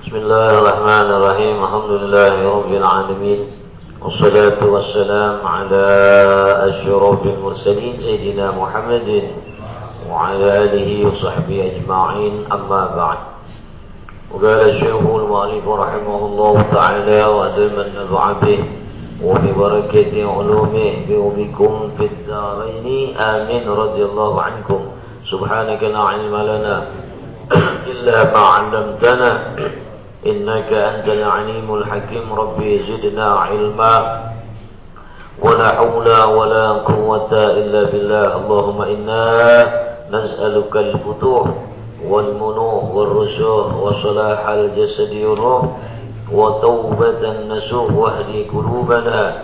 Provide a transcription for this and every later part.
بسم الله الرحمن الرحيم. الحمد لله رب العالمين. والصلاة والسلام على أشرف المرسلين سيدنا محمد وعلى آله وصحبه أجمعين. أما بعد. وقال الشيخ المؤلف رحمه الله تعالى وأدم النفع به وببركة علومه بكم في الدارين. آمين. رضي الله عنكم. سبحانك لا علم لنا إلا ما علمتنا. إنك أنت العليم الحكيم. ربي زدنا علما. ولا حول ولا قوة إلا بالله. اللهم إنا نسألك الفتوح والمنوح والرشوح وصلاح الجسد والروح وتوبة النسوح. واهدي قلوبنا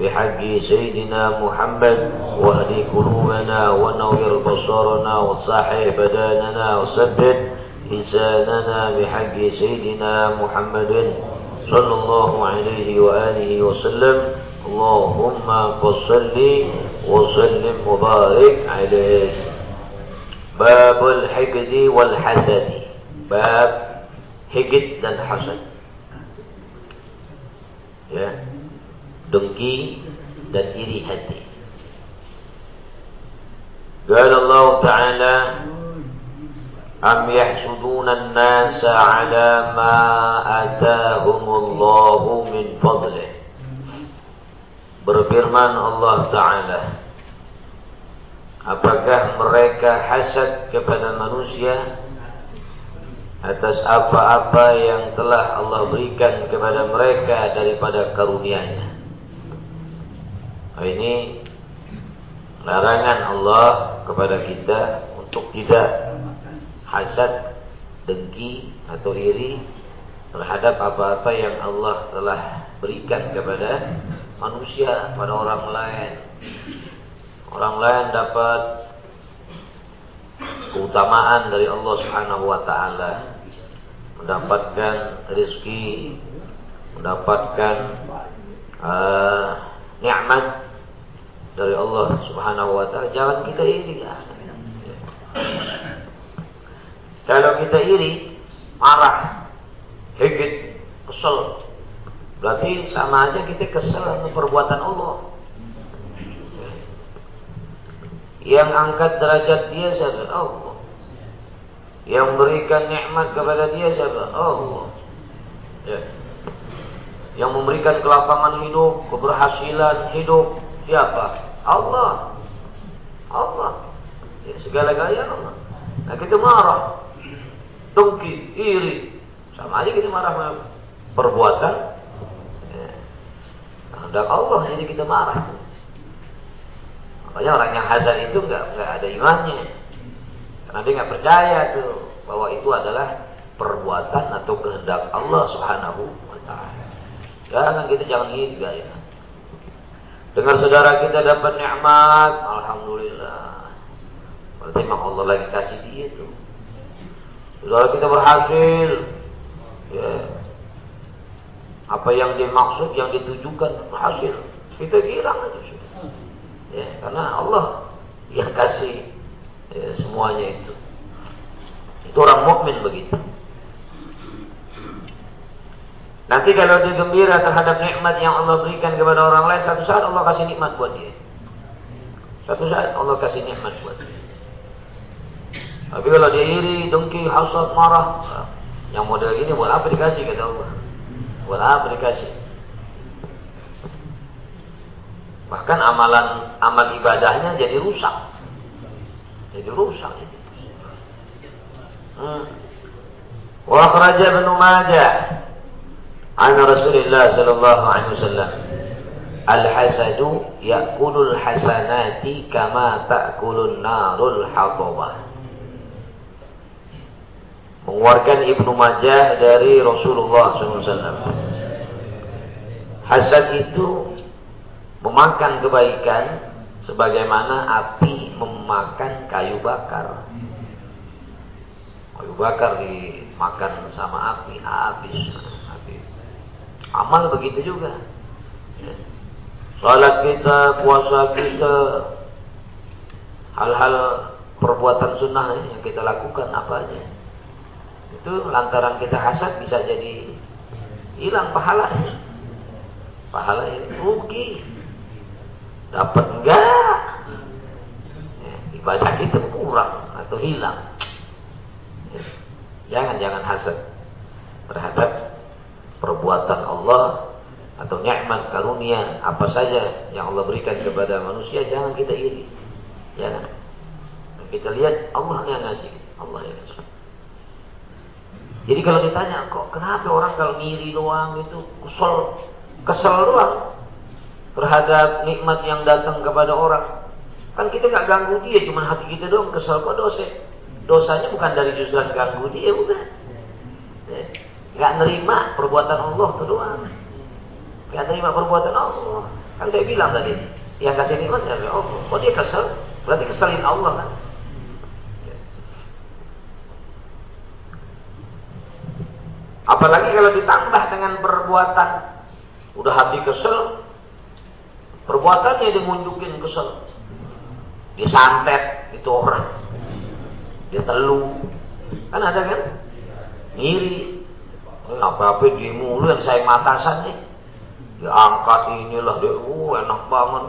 بحق سيدنا محمد. واهدي قلوبنا ونور بصرنا. وصحح بداننا وثبت لساننا بحق سيدنا محمد صلى الله عليه وآله وسلم. اللهم فصل وسلم وبارك عليه. باب الحقد والحسد. باب حقد dan hasad ya. Dengki dan iri hati. قال الله تعالى أم يحسدون الناس على ما آتاهم الله من فضله Berfirman Allah Ta'ala Apakah mereka hasad kepada manusia Atas apa-apa yang telah Allah berikan kepada mereka daripada karunia-Nya nah, Ini larangan Allah kepada kita untuk tidak hasad, dengki atau iri terhadap apa-apa yang Allah telah berikan kepada manusia, pada orang lain. Orang lain dapat keutamaan dari Allah Subhanahu wa taala, mendapatkan rezeki, mendapatkan uh, nikmat dari Allah Subhanahu wa taala. Jangan kita iri ya. Kalau kita iri, marah, hegit, kesel, berarti sama aja kita kesel dengan perbuatan Allah. Yang angkat derajat dia siapa? Allah. Yang berikan nikmat kepada dia siapa? Allah. Ya. Yang memberikan kelapangan hidup, keberhasilan hidup siapa? Allah. Allah. Ya, segala-galanya Allah. Nah kita marah dengki, iri. Sama aja kita marah sama perbuatan. Ya. Kehendak Allah jadi kita marah. Makanya orang yang hasad itu nggak nggak ada imannya. Karena dia nggak percaya tuh bahwa itu adalah perbuatan atau kehendak Allah Subhanahu wa taala. Jangan kita jangan iri ya. Dengar saudara kita dapat nikmat, alhamdulillah. Berarti memang Allah lagi kasih dia tuh. Saudara kita berhasil, ya, apa yang dimaksud, yang ditujukan berhasil, kita girang aja. Ya, karena Allah yang kasih ya, semuanya itu. Itu orang mukmin begitu. Nanti kalau dia gembira terhadap nikmat yang Allah berikan kepada orang lain, satu saat Allah kasih nikmat buat dia. Satu saat Allah kasih nikmat buat dia. Tapi kalau dia iri, dengki, hasad, marah, yang model gini buat apa dikasih kata Allah? Buat apa dikasih? Bahkan amalan amal ibadahnya jadi rusak. Jadi rusak. Hmm. Wa akhraja Ibnu Majah an Rasulullah sallallahu alaihi wasallam Al-hasadu ya'kulul hasanati kama ta'kulun narul hatabah mengeluarkan Ibnu Majah dari Rasulullah SAW. Hasad itu memakan kebaikan sebagaimana api memakan kayu bakar. Kayu bakar dimakan sama api, habis. habis. Amal begitu juga. Salat kita, puasa kita, hal-hal perbuatan sunnah yang kita lakukan apa aja itu lantaran kita hasad bisa jadi hilang pahalanya. Pahala ini rugi. Dapat enggak? Ya, ibadah kita kurang atau hilang. Ya, jangan jangan hasad terhadap perbuatan Allah atau nikmat karunia apa saja yang Allah berikan kepada manusia jangan kita iri. Jangan. Kita lihat Allah yang ngasih, Allah yang ngasih. Jadi kalau ditanya kok kenapa orang kalau ngiri doang itu kesel kesel doang terhadap nikmat yang datang kepada orang. Kan kita nggak ganggu dia, cuma hati kita doang kesel kok dosa. Dosanya bukan dari jurusan ganggu dia, bukan. Ya. Nggak nerima perbuatan Allah itu doang. Nggak nerima perbuatan Allah. Kan saya bilang tadi, yang kasih nikmat ya Allah. Kok dia kesel? Berarti keselin Allah kan. Apalagi kalau ditambah dengan perbuatan. Udah hati kesel. Perbuatannya dia ngunjukin kesel. Dia santet itu orang. Dia telu. Kan ada kan? Ngiri. Apa-apa dia mulu yang saya matasan nih. Dia angkat inilah dia. Uh, enak banget.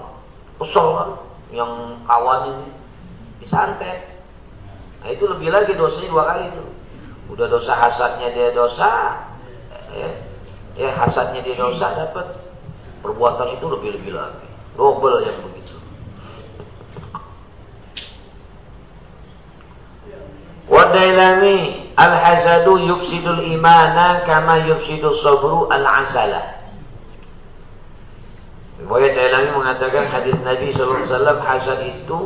Kesel kan? Yang kawan ini. Disantet. Nah itu lebih lagi dosanya dua kali itu. Udah dosa hasadnya dia dosa, ya, ya hasadnya dia dosa dapat perbuatan itu lebih-lebih lagi. Double yang begitu. Wadailami al-hasadu yufsidul imana kama yufsidul sabru al-asala. Riwayat Dailami mengatakan hadis Nabi SAW hasad itu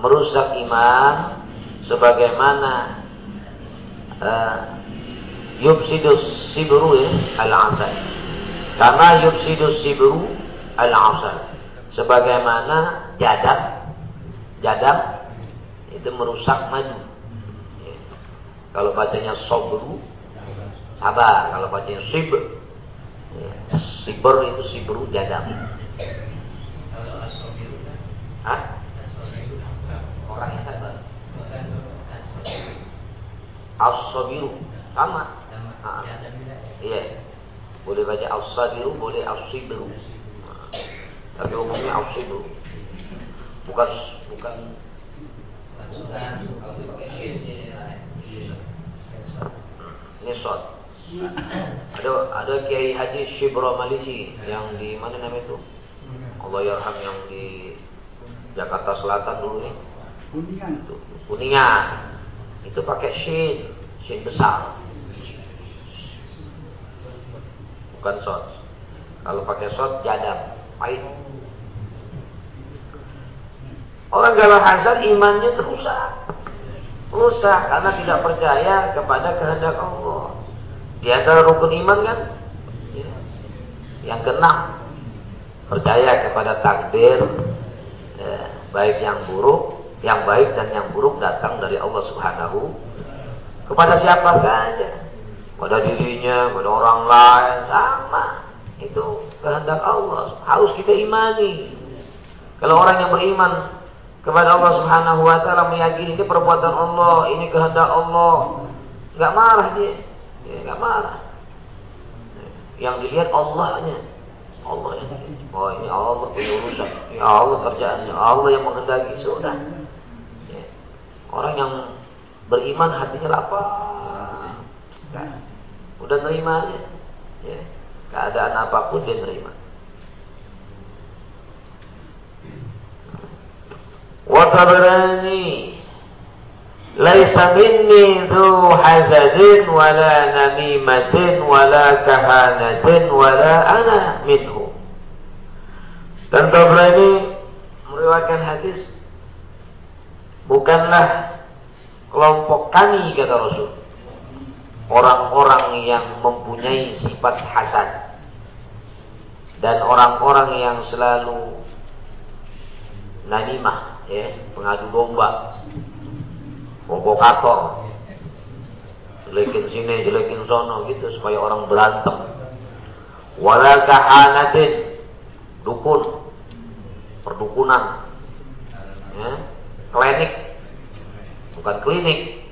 merusak iman sebagaimana yufsidus sibru ya, al-asal. Karena yufsidus sibru al-asal. Sebagaimana jadab, jadab itu merusak madu. Kalau bacanya sobru, sabar. Kalau bacanya sibr, ya. sibr itu sibru jadab. Orang yang sabar. As-sabiru sama. Ah. Iya. Boleh baca as-sabiru, boleh as-sibru. Tapi umumnya as-sibru. Bukan bukan ini shot. Ada ada Kiai Haji Shibro Malisi yang di mana namanya itu? Allah yarham yang di Jakarta Selatan dulu nih. Kuningan. Kuningan. Itu pakai shin, shin besar. Bukan shot. Kalau pakai shot jadam, pahit. Orang kalau hasad imannya terusak. Rusak karena tidak percaya kepada kehendak Allah. Di antara rukun iman kan ya. yang keenam percaya kepada takdir ya, baik yang buruk yang baik dan yang buruk datang dari Allah Subhanahu kepada siapa saja. Pada dirinya, pada orang lain, sama. Itu kehendak Allah. Harus kita imani. Kalau orang yang beriman kepada Allah Subhanahu wa taala meyakini ini perbuatan Allah, ini kehendak Allah, nggak marah dia. Ya, nggak marah. Yang dilihat Allahnya. Allah yang Oh ini Allah punya urusan. Ya Allah kerjaannya. Allah yang menghendaki sudah. Orang yang beriman hatinya. Nah, udah terima aja. Ya. Keadaan apa pun dia terima. Watabrani Laisa minni dhu hasadin wala namimatin wala kahanatin wala ana minhu. Dan Tabrani meriwayatkan hadis Bukanlah kelompok kami kata Rasul. Orang-orang yang mempunyai sifat hasad. Dan orang-orang yang selalu nanimah, ya, pengadu domba, provokator, jelekin sini, jelekin sono gitu supaya orang berantem. Wala kahanatin, dukun, perdukunan, ya, klinik bukan klinik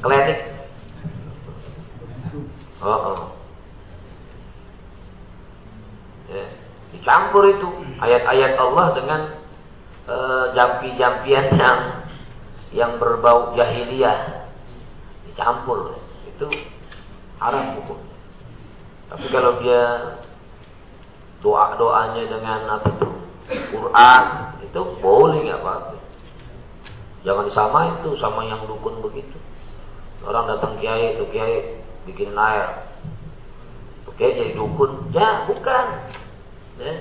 klinik Oh, oh. Ya, dicampur itu ayat-ayat Allah dengan uh, jampi-jampian yang yang berbau jahiliyah dicampur itu haram hukum. Tapi kalau dia doa-doanya dengan apa itu Quran itu boleh nggak apa-apa. Jangan sama itu sama yang dukun begitu. Orang datang kiai itu kiai bikin air. Oke jadi dukun. Ya bukan. Ya.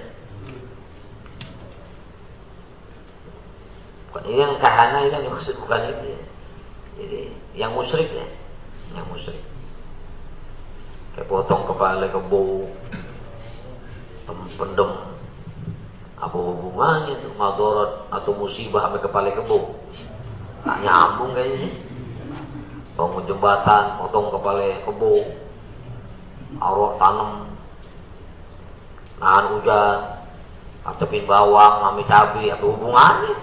Ini yang kahana ini yang maksud bukan itu ya. Jadi yang musyrik ya. Yang musyrik. Kayak potong kepala kebo pendem apa hubungannya itu? Madorot atau musibah sampai kepala kebo tak nyambung kayaknya. Bangun jembatan potong kepala kebo arok tanam. Nahan hujan. Ngadepin bawang ngambil cabai. Apa hubungannya?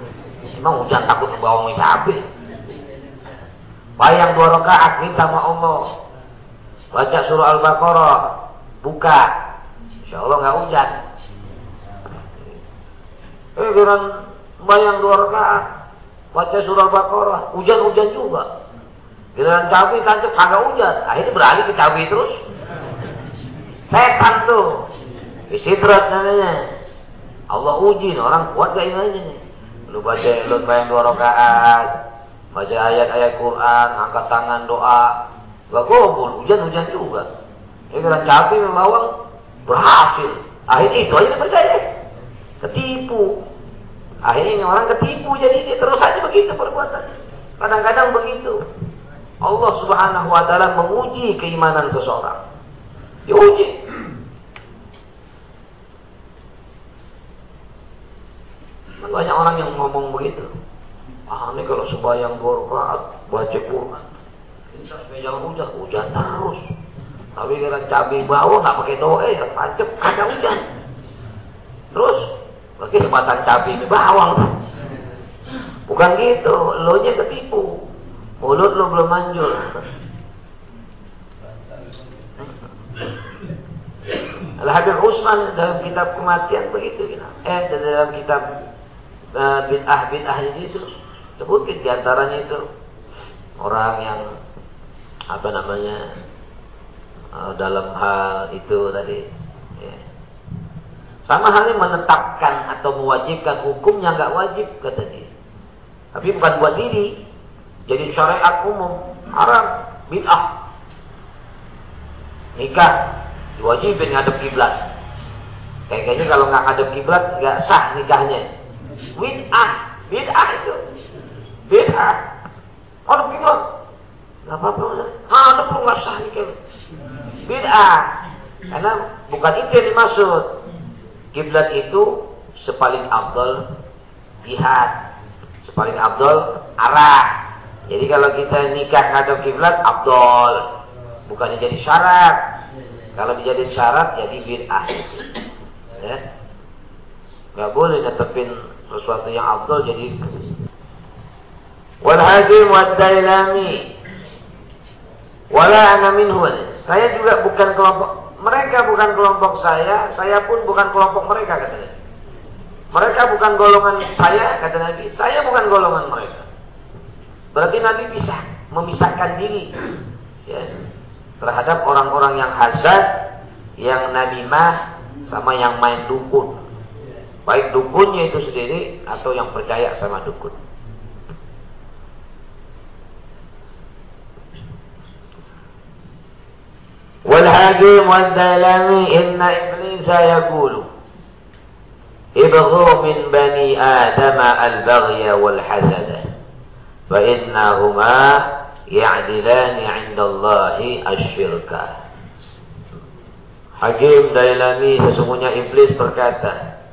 Emang hujan takut bawang ngambil cabai. Bayang dua rakaat minta sama Allah. Baca surah al-baqarah. Buka. Insya Allah nggak hujan. Eh, dengan bayang dua rakaat, baca surah Baqarah, hujan-hujan juga. Giliran cabai tancap kagak hujan, akhirnya beralih ke cabai terus. Setan tuh, istidrat namanya. Allah uji orang kuat gak imannya nih. Lu baca lu bayang dua rakaat, baca ayat-ayat Quran, angkat tangan doa, gak gobul, hujan-hujan juga. Ya kira cabai memang berhasil. Akhirnya itu aja percaya. Ketipu. Akhirnya orang ketipu jadi dia terus saja begitu perbuatan. Kadang-kadang begitu. Allah Subhanahu wa taala menguji keimanan seseorang. Diuji. Banyak orang yang ngomong begitu. Ah, ini kalau sebayang dua rakaat baca Quran. Sampai jangan hujan, hujan terus. Tapi kalau cabai bawah nggak pakai doa, ya pancep ada hujan. Terus kesempatan cabai ini bawang. Bukan gitu, lo nya ketipu. Mulut lo belum manjur. Al-Habib Usman dalam kitab kematian begitu gitu. Eh dalam kitab uh, bid'ah bid'ah itu sebutkan di antaranya itu orang yang apa namanya Eh, dalam hal itu tadi. Ya. Sama halnya menetapkan atau mewajibkan hukum yang nggak wajib kata dia. Tapi bukan buat diri. Jadi syariat umum haram bid'ah. Nikah diwajibin ngadep kiblat. Kayaknya kalau nggak ngadep kiblat nggak sah nikahnya. Bid'ah, bid'ah itu. Bid'ah. Ngadep kiblat. Gak apa-apa. Ah, ada perlu nggak sah nikah bid'ah. Karena bukan itu yang dimaksud. Kiblat itu sepaling abdul jihad. Sepaling abdul arah. Jadi kalau kita nikah ngadep kiblat abdul. Bukannya jadi syarat. Kalau dijadi syarat jadi bid'ah. Ya. Gak boleh netepin sesuatu yang abdul jadi wal hakim wad dailami wala ana saya juga bukan kelompok mereka bukan kelompok saya, saya pun bukan kelompok mereka kata Nabi. Mereka bukan golongan saya kata Nabi, saya bukan golongan mereka. Berarti Nabi bisa memisahkan diri ya, terhadap orang-orang yang hasad, yang Nabi mah sama yang main dukun. Baik dukunnya itu sendiri atau yang percaya sama dukun. والحكيم والدلمي إن إبليس يقول ابغوا من بني آدم البغي والحسد فإنهما يعدلان عند الله الشرك Hakim Dailami sesungguhnya iblis berkata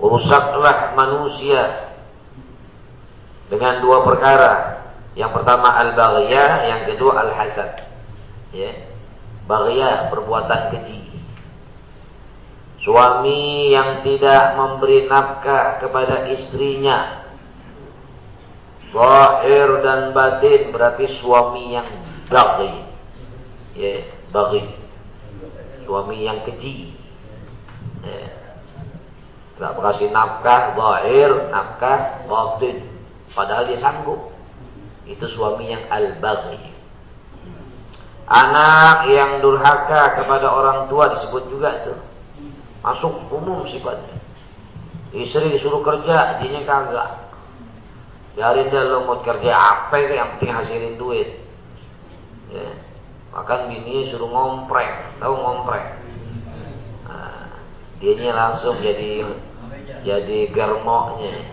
Rusaklah manusia dengan dua perkara Yang pertama al-baghiyah, yang kedua al-hasad ya bagia perbuatan keji suami yang tidak memberi nafkah kepada istrinya zahir dan batin berarti suami yang bagi ya, bagi suami yang keji ya. Gak kasih nafkah zahir, nafkah batin. Padahal dia sanggup. Itu suami yang al-baghi. Anak yang durhaka kepada orang tua disebut juga itu. Masuk umum sifatnya. Istri disuruh kerja, dia kagak. Biarin dia lo mau kerja apa yang penting hasilin duit. Ya. Makan bini suruh ngomprek, tahu ngomprek. Nah, dianya langsung jadi jadi germoknya.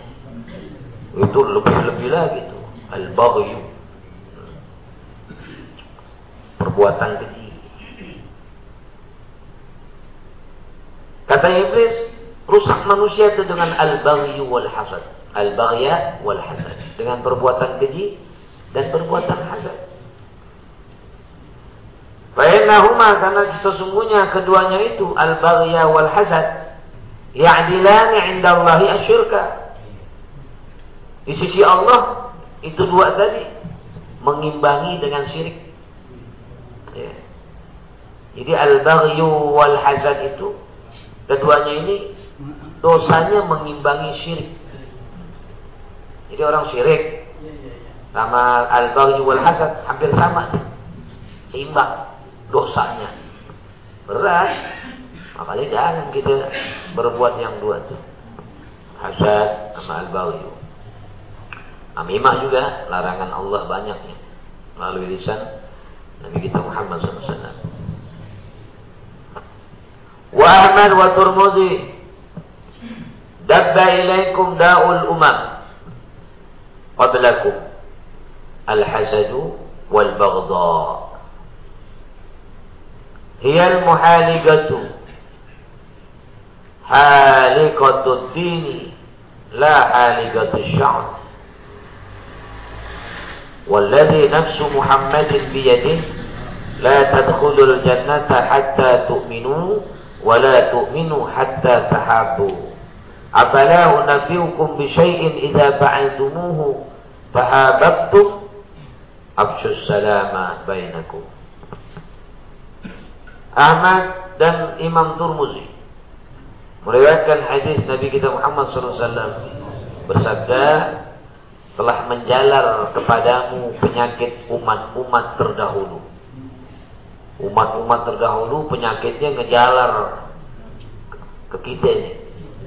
Itu lebih-lebih lagi tuh. Al-baghyu. Perbuatan keji. Kata Iblis, rusak manusia itu dengan al-baghyu wal hasad. Al-baghya wal hasad. Dengan perbuatan keji dan perbuatan hasad. Fa'innahuma karena sesungguhnya keduanya itu al-baghya wal hasad ya'dilani 'inda Allahi asyirka. Di sisi Allah itu dua tadi mengimbangi dengan syirik. Ya. Jadi al-baghyu wal hasad itu keduanya ini dosanya mengimbangi syirik. Jadi orang syirik. Sama al-baghyu wal hasad hampir sama. Seimbang dosanya. Berat. Makanya jangan kita berbuat yang dua tuh hasad sama al-baghyu. Amimah juga larangan Allah banyaknya. Melalui lisan نبينا محمد صلى الله عليه وسلم وأحمد والترمذي دب إليكم داء الأمم قبلكم الحسد والبغضاء هي المحالقة حالقة الدين لا حالقة الشعب والذي نفس محمد بيده لا تدخلوا الجنة حتى تؤمنوا ولا تؤمنوا حتى تحابوا. أفلا أنبئكم بشيء إذا فعلتموه فحاببتم؟ أفشوا السلام بينكم. Ahmad dan Imam Turmuzi meriwayatkan hadis Nabi kita Muhammad SAW bersabda telah menjalar kepadamu penyakit umat-umat terdahulu. Umat-umat terdahulu penyakitnya ngejalar ke kita ini,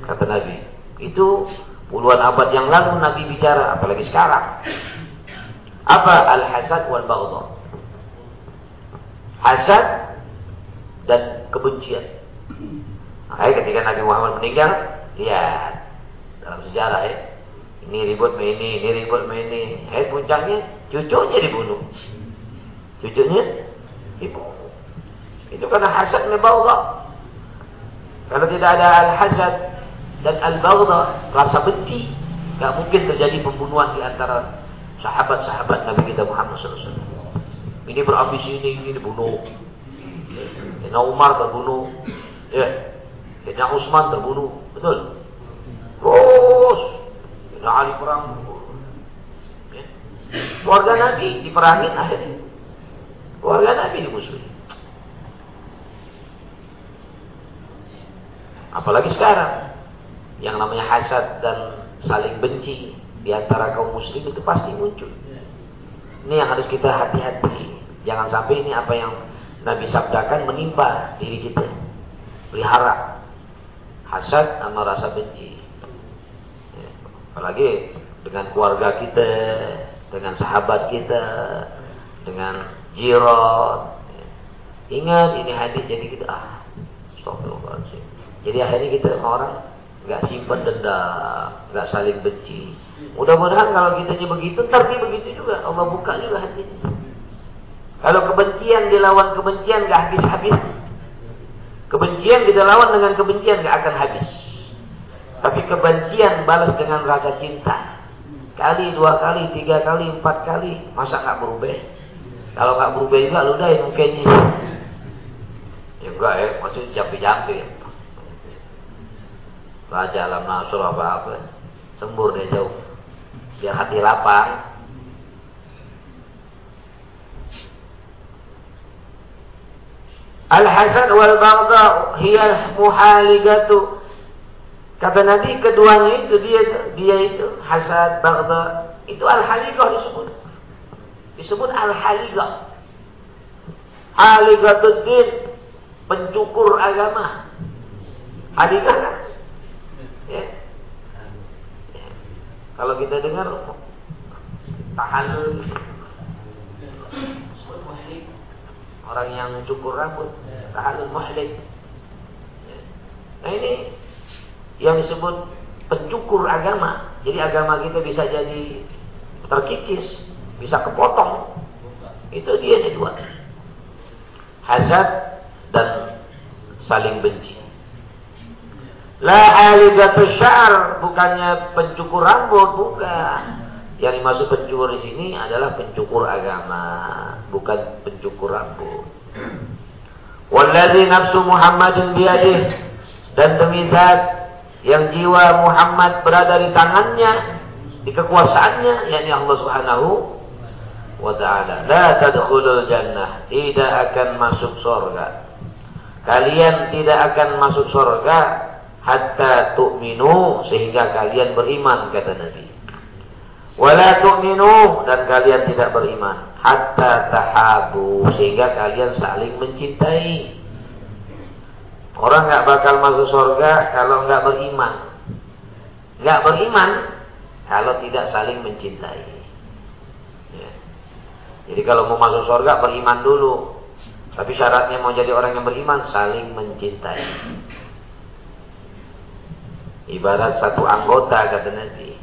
kata Nabi. Itu puluhan abad yang lalu Nabi bicara, apalagi sekarang. Apa al-hasad wal baghdha? Hasad dan kebencian. Makanya ketika Nabi Muhammad meninggal, lihat dalam sejarah ya, ini ribut me ini, ini ribut me ini. Eh puncaknya cucunya dibunuh. Cucunya dibunuh. Itu karena hasad Allah. Kalau tidak ada al-hasad dan al-baghdha, rasa benci, nggak mungkin terjadi pembunuhan di antara sahabat-sahabat Nabi kita Muhammad SAW. Ini berambisi ini, ini dibunuh. Sayyidina Umar terbunuh. Ya. Sayyidina Utsman terbunuh. Betul. Terus Ali perang. Ya. Keluarga Nabi diperangin akhirnya. Keluarga Nabi dimusuhi. Apalagi sekarang yang namanya hasad dan saling benci di antara kaum muslim itu pasti muncul. Ini yang harus kita hati-hati. Jangan sampai ini apa yang Nabi sabdakan menimpa diri kita. Pelihara hasad sama rasa benci. Apalagi dengan keluarga kita, dengan sahabat kita, dengan jiran. Ingat ini hadis jadi kita ah, astagfirullahaladzim. Jadi akhirnya kita orang nggak simpan dendam, nggak saling benci. Mudah-mudahan kalau kita begitu, ntar begitu juga. Allah buka juga hatinya. Kalau kebencian dilawan kebencian gak habis-habis. Kebencian kita lawan dengan kebencian gak akan habis. Tapi kebencian balas dengan rasa cinta. Kali, dua kali, tiga kali, empat kali. Masa gak berubah? Kalau gak berubah juga lu udah mungkinnya. Ya enggak ya, maksudnya jampi-jampi. Baca alam nasur apa-apa. Sembur dia jauh. Biar hati lapang. Al-hasad wal baghdha hiya muhaligatu. Kata Nabi keduanya itu dia dia itu hasad baghdha itu al-haligah disebut. Disebut al-haligah. Haligatuddin pencukur agama. Haligah kan? Ya. ya. Kalau kita dengar tahallul orang yang cukur rambut tahallul muhlik nah ini yang disebut pencukur agama jadi agama kita bisa jadi terkikis bisa kepotong itu dia nih dua hasad dan saling benci La aligatu syar bukannya pencukur rambut, bukan. Yang dimaksud pencukur di sini adalah pencukur agama, bukan pencukur rambut. Wallazi nafsu Muhammadin biyadih dan demi zat yang jiwa Muhammad berada di tangannya, di kekuasaannya, yakni Allah Subhanahu wa taala. La tadkhulul jannah, tidak akan masuk surga. Kalian tidak akan masuk surga hatta tu'minu sehingga kalian beriman kata Nabi. Wala tu'minu dan kalian tidak beriman hatta tahabu sehingga kalian saling mencintai. Orang nggak bakal masuk surga kalau nggak beriman. Nggak beriman kalau tidak saling mencintai. Ya. Jadi kalau mau masuk surga beriman dulu. Tapi syaratnya mau jadi orang yang beriman saling mencintai. Ibarat satu anggota kata Nabi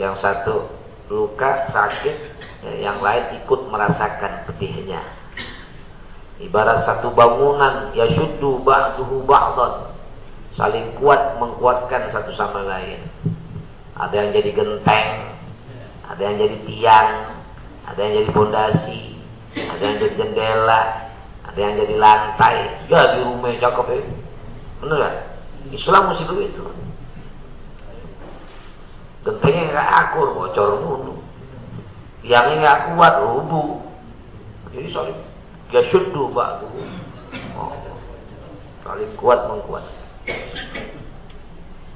yang satu luka sakit ya, yang lain ikut merasakan pedihnya ibarat satu bangunan ya syuddu ba'duhu ba'dan saling kuat menguatkan satu sama lain ada yang jadi genteng ada yang jadi tiang ada yang jadi pondasi ada yang jadi jendela ada yang jadi lantai jadi rumah cakep ya bener gak? Islam mesti begitu Gentengnya nggak akur, bocor mulu. Yang nggak kuat, rubuh. Jadi saling ya syuddu ba'du. Oh. Kuat mengkuat.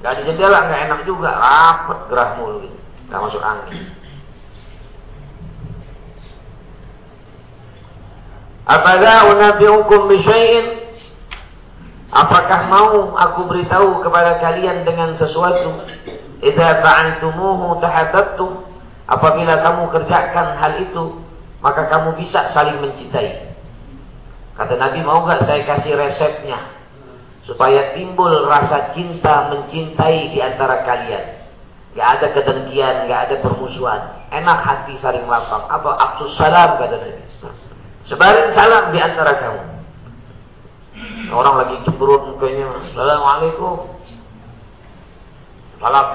Ada jendela nggak enak juga, rapat gerah mulu gitu. Gak masuk angin. Apakah unabiukum bisyai'in Apakah mau aku beritahu kepada kalian dengan sesuatu Idza fa'altumuhu tahabbtum apabila kamu kerjakan hal itu maka kamu bisa saling mencintai. Kata Nabi mau nggak saya kasih resepnya supaya timbul rasa cinta mencintai di antara kalian. Gak ada kedengkian, gak ada permusuhan. Enak hati saling lapang. Apa absus salam kata Nabi. Sebarin salam di antara kamu. Orang lagi cemberut mukanya. Assalamualaikum. Salam.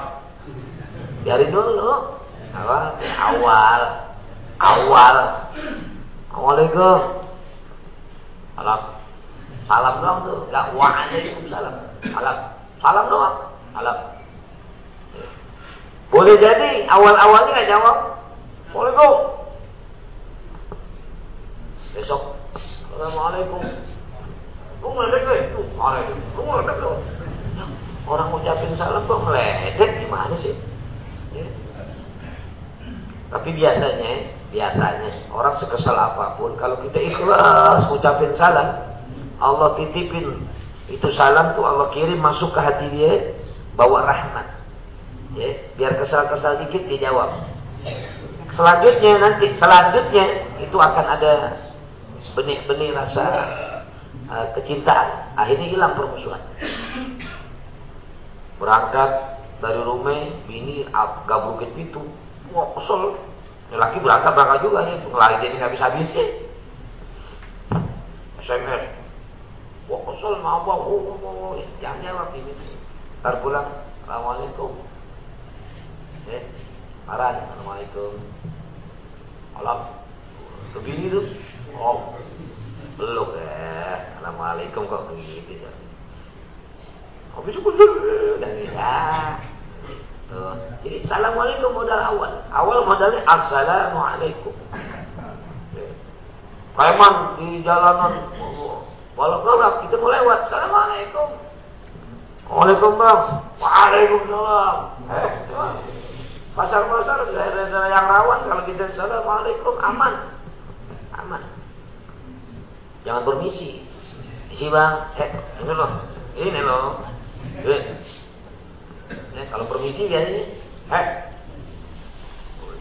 Biarin dulu. Apa? Awal. Awal. Assalamualaikum. Salam. Salam doang tuh. Enggak waalaikumsalam. Salam. Salam doang. Salam. Boleh jadi awal-awalnya nggak jawab. Assalamualaikum. Besok. Assalamualaikum. Lu ngeledek tuh. Waalaikumsalam. Lu ngeledek Orang ngucapin salam kok meledek gimana sih? Ya. Tapi biasanya, biasanya orang sekesal apa pun, kalau kita ikhlas ngucapin salam, Allah titipin itu salam tuh Allah kirim masuk ke hati dia, bawa rahmat. Ya, biar kesal-kesal dikit dia jawab. Selanjutnya nanti, selanjutnya itu akan ada benih-benih rasa uh, kecintaan. Akhirnya hilang permusuhan berangkat dari rumah bini gabrukin pintu wah kesel laki berangkat berangkat juga nih ngelari jadi nggak bisa habisnya SMS wah kesel mau apa oh, oh, oh. jangan jawab ini ntar pulang. Assalamualaikum. Eh marah assalamualaikum. Alam kebini tuh. Oh belum ya. Assalamualaikum kok begitu ya? Habis itu dan ya. Jadi assalamualaikum modal awal. Awal modalnya assalamualaikum. Preman di jalanan Walau golok kita mau lewat. Assalamualaikum. Waalaikumsalam. Waalaikumsalam. Pasar-pasar daerah-daerah yang rawan kalau kita assalamualaikum aman, aman. Jangan permisi. Isi bang, eh ini loh, ini loh. Eh, kalau permisi ya ini, eh,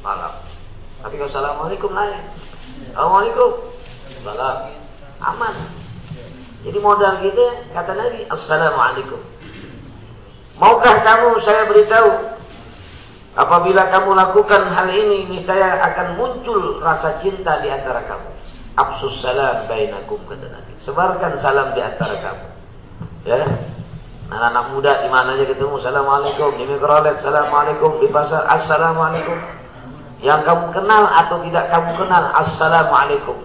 malam. Tapi kalau assalamualaikum lain. Assalamualaikum, malam, aman. Jadi modal kita kata Nabi, Assalamualaikum. Maukah kamu saya beritahu apabila kamu lakukan hal ini niscaya akan muncul rasa cinta di antara kamu. Absus salam bainakum kata Nabi. Sebarkan salam di antara kamu. Ya. Anak-anak muda di mana aja ketemu Assalamualaikum di mikrolet Assalamualaikum di pasar Assalamualaikum yang kamu kenal atau tidak kamu kenal Assalamualaikum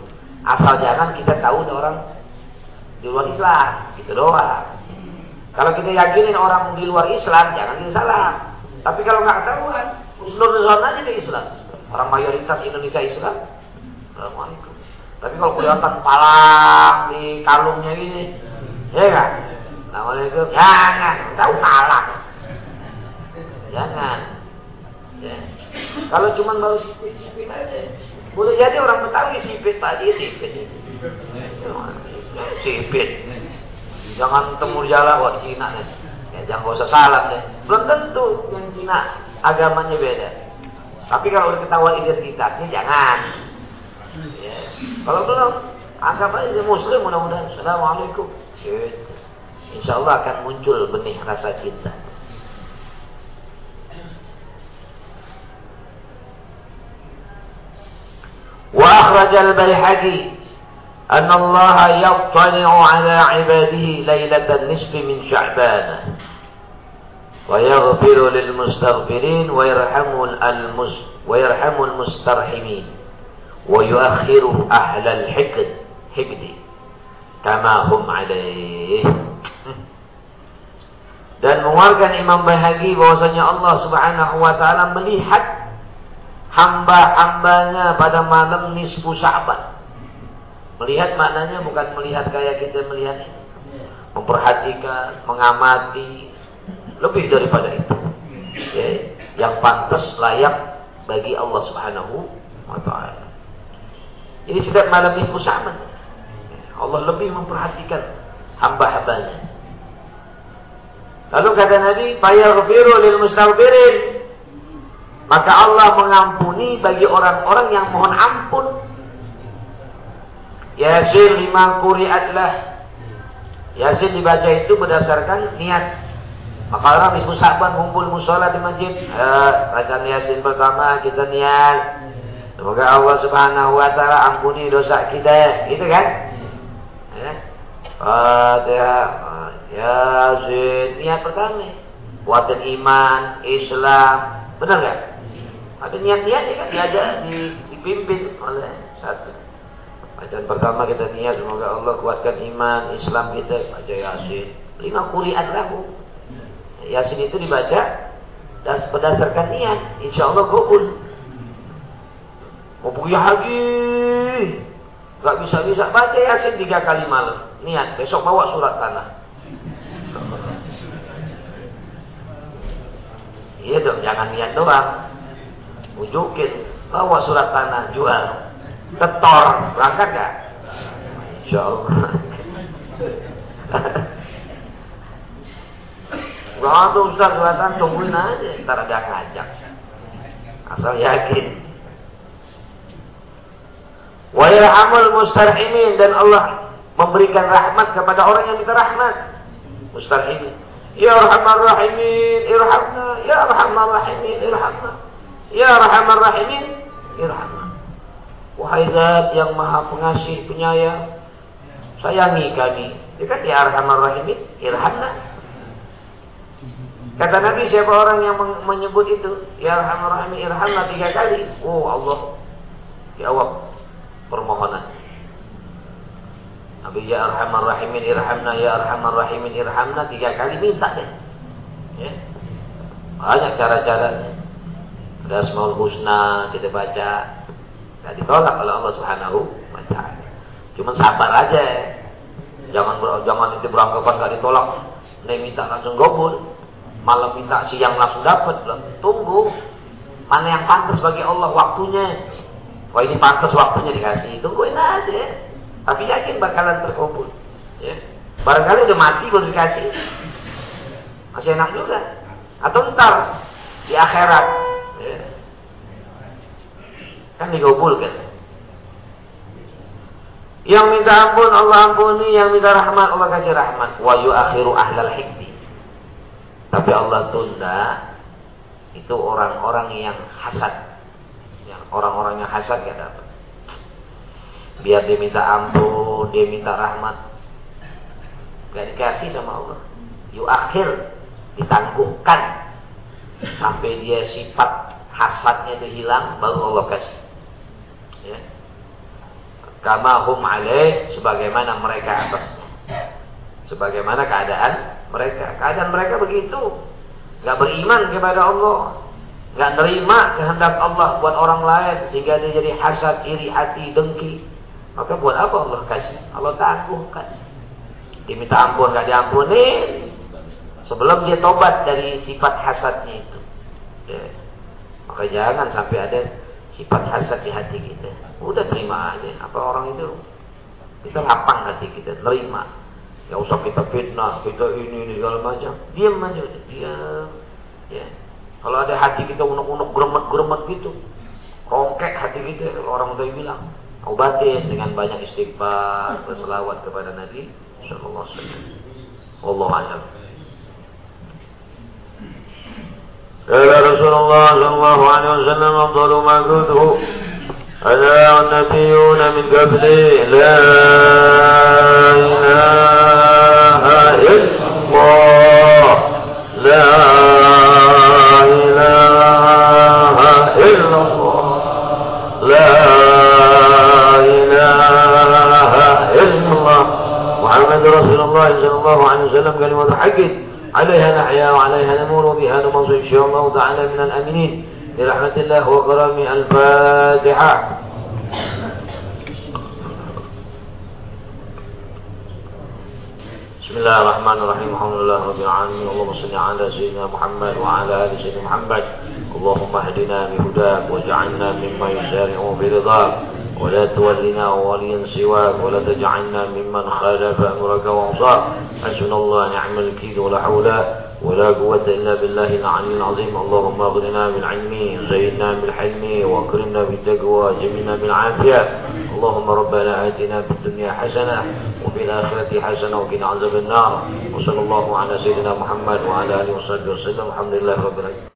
asal jangan kita tahu orang di luar Islam gitu doang kalau kita yakinin orang di luar Islam, jangan kita salah. Tapi kalau nggak ketahuan, seluruh zona aja di Islam. Orang mayoritas Indonesia Islam. Assalamualaikum. Tapi kalau kelihatan palang di kalungnya ini, ya kan? Assalamualaikum. Jangan, tahu palang. Jangan. Ya. Kalau cuma baru sipit-sipit aja. Boleh jadi orang Betawi sipit tadi sipit. Sipit. Jangan temu jalan wah Cina deh. Ya, jangan usah salah deh. Belum tentu yang Cina agamanya beda. Tapi kalau udah ketahuan identitasnya jangan. Ya. Kalau belum, anggap aja muslim mudah-mudahan. Assalamualaikum. Gitu. Insya Allah akan muncul benih rasa cinta. Akhrajal Baihaqi أن الله يطلع على عباده ليلة النصف من شعبان ويغفر للمستغفرين ويرحم المس ويرحم المسترحمين ويؤخر أهل الحقد حقد كما هم عليه dan mengeluarkan Imam Bahagi bahwasanya Allah Subhanahu wa taala melihat hamba-hambanya pada malam nisfu Sya'ban Melihat maknanya bukan melihat kayak kita melihat. Memperhatikan, mengamati, lebih daripada itu. Ya, yang pantas layak bagi Allah Subhanahu wa taala. Ini setiap malam itu sama. Allah lebih memperhatikan hamba-hambanya. Lalu kata Nabi, "Fayaghfiru lil mustaghfirin." Maka Allah mengampuni bagi orang-orang yang mohon ampun Yasin lima kuri'atlah. Yasin dibaca itu berdasarkan niat. Maka orang di Saban kumpul musola di masjid. Eh, bacaan Yasin pertama kita niat. Semoga Allah Subhanahu wa taala ampuni dosa kita. Gitu kan? Ya. Fatihah. Yasin niat pertama. Kuatan iman, Islam. Benar kan? Ada niat-niatnya kan diajak dipimpin oleh satu. Bacaan pertama kita niat semoga Allah kuatkan iman Islam kita baca Yasin. Lima kuriat lahu. Yasin itu dibaca dan berdasarkan niat, insya Allah gokul. Mau pergi haji, gak bisa bisa baca Yasin tiga kali malam. Niat besok bawa surat tanah. Iya dong, jangan niat doang. Ujukin, bawa surat tanah, jual. Ketor, berangkat gak? Insya Allah. Gak ada Ustaz tungguin aja, ntar ada ngajak. Asal yakin. Wa mustarhimin dan Allah memberikan rahmat kepada orang yang minta rahmat. Mustarhimin. Ya Rahman Rahimin, irhamna. Ya Rahman Rahimin, irhamna. Ya Rahman Rahimin, irhamna. Wahai zat yang maha pengasih, penyayang, sayangi kami. Dia kan ya arhamar rahimin, irhamna. Kata Nabi siapa orang yang menyebut itu, ya arhamar rahimin, irhamna tiga kali. Oh Allah, jawab permohonan. Nabi ya arhamar rahimin, irhamna, ya arhamar rahimin, irhamna tiga kali minta deh. Ya. Banyak cara-caranya. Ada Asmaul Husna kita baca, Tidak ditolak oleh Allah Subhanahu wa taala. Cuma sabar aja. Jangan jangan itu beranggapan gak ditolak. Nih minta langsung gobul. Malam minta siang langsung dapat. Tunggu. Mana yang pantas bagi Allah waktunya. Wah ini pantas waktunya dikasih. Tungguin aja. Tapi yakin bakalan terkabul. Ya. Barangkali udah mati baru dikasih. Masih enak juga. Atau ntar di akhirat. Ya. Kan digabulkan. Yang minta ampun Allah ampuni, yang minta rahmat Allah kasih rahmat. Wa yu'akhiru ahlal hikmi. Tapi Allah tunda itu orang-orang yang hasad. Yang orang-orang yang hasad gak dapat. Biar dia minta ampun, dia minta rahmat. Gak dikasih sama Allah. Yu'akhir ditangguhkan sampai dia sifat hasadnya itu hilang baru Allah kasih. Ya kama hum alaih sebagaimana mereka atas sebagaimana keadaan mereka keadaan mereka begitu nggak beriman kepada Allah nggak nerima kehendak Allah buat orang lain sehingga dia jadi hasad iri hati dengki maka buat apa Allah kasih Allah tangguhkan diminta ampun nggak diampuni sebelum dia tobat dari sifat hasadnya itu ya. maka jangan sampai ada sifat hasad di hati kita. Udah terima aja. Apa orang itu? Kita lapang hati kita, terima. Ya usah kita fitnah, kita ini ini segala macam. Diam aja, diam. Ya. Kalau ada hati kita unek-unek geremet-geremet gitu, rongkek hati kita, orang udah bilang, obatin dengan banyak istighfar, berselawat kepada Nabi sallallahu alaihi wasallam. Allah a'lam. قال رسول الله صلى الله عليه وسلم أفضل ما قلته أنا النبيون من قبلي لا إله إلا الله لا صلى الله عليه وسلم كلمة حق عليها نحيا وعليها نمور وبها نمص إن شاء الله تعالى من الأمنين. برحمة الله وكرمه الفاتحة. بسم الله الرحمن الرحيم الحمد لله رب العالمين اللهم صل على سيدنا محمد وعلى آل سيدنا محمد. اللهم اهدنا بهداك واجعلنا ممن يسارع برضاك ولا تولنا وليا سواك ولا تجعلنا ممن خالف أمرك وعصاك حسبنا الله نعم الكيد ولا حول ولا قوة إلا بالله العلي العظيم. اللهم أغننا بالعلم زينا بالحلم وأكرمنا بالتقوى جميلنا بالعافية. اللهم ربنا آتنا في الدنيا حسنة وفي الآخرة حسنة وقنا عذاب النار. وصلى الله على سيدنا محمد وعلى آله وصحبه وسلم. الحمد لله رب العالمين.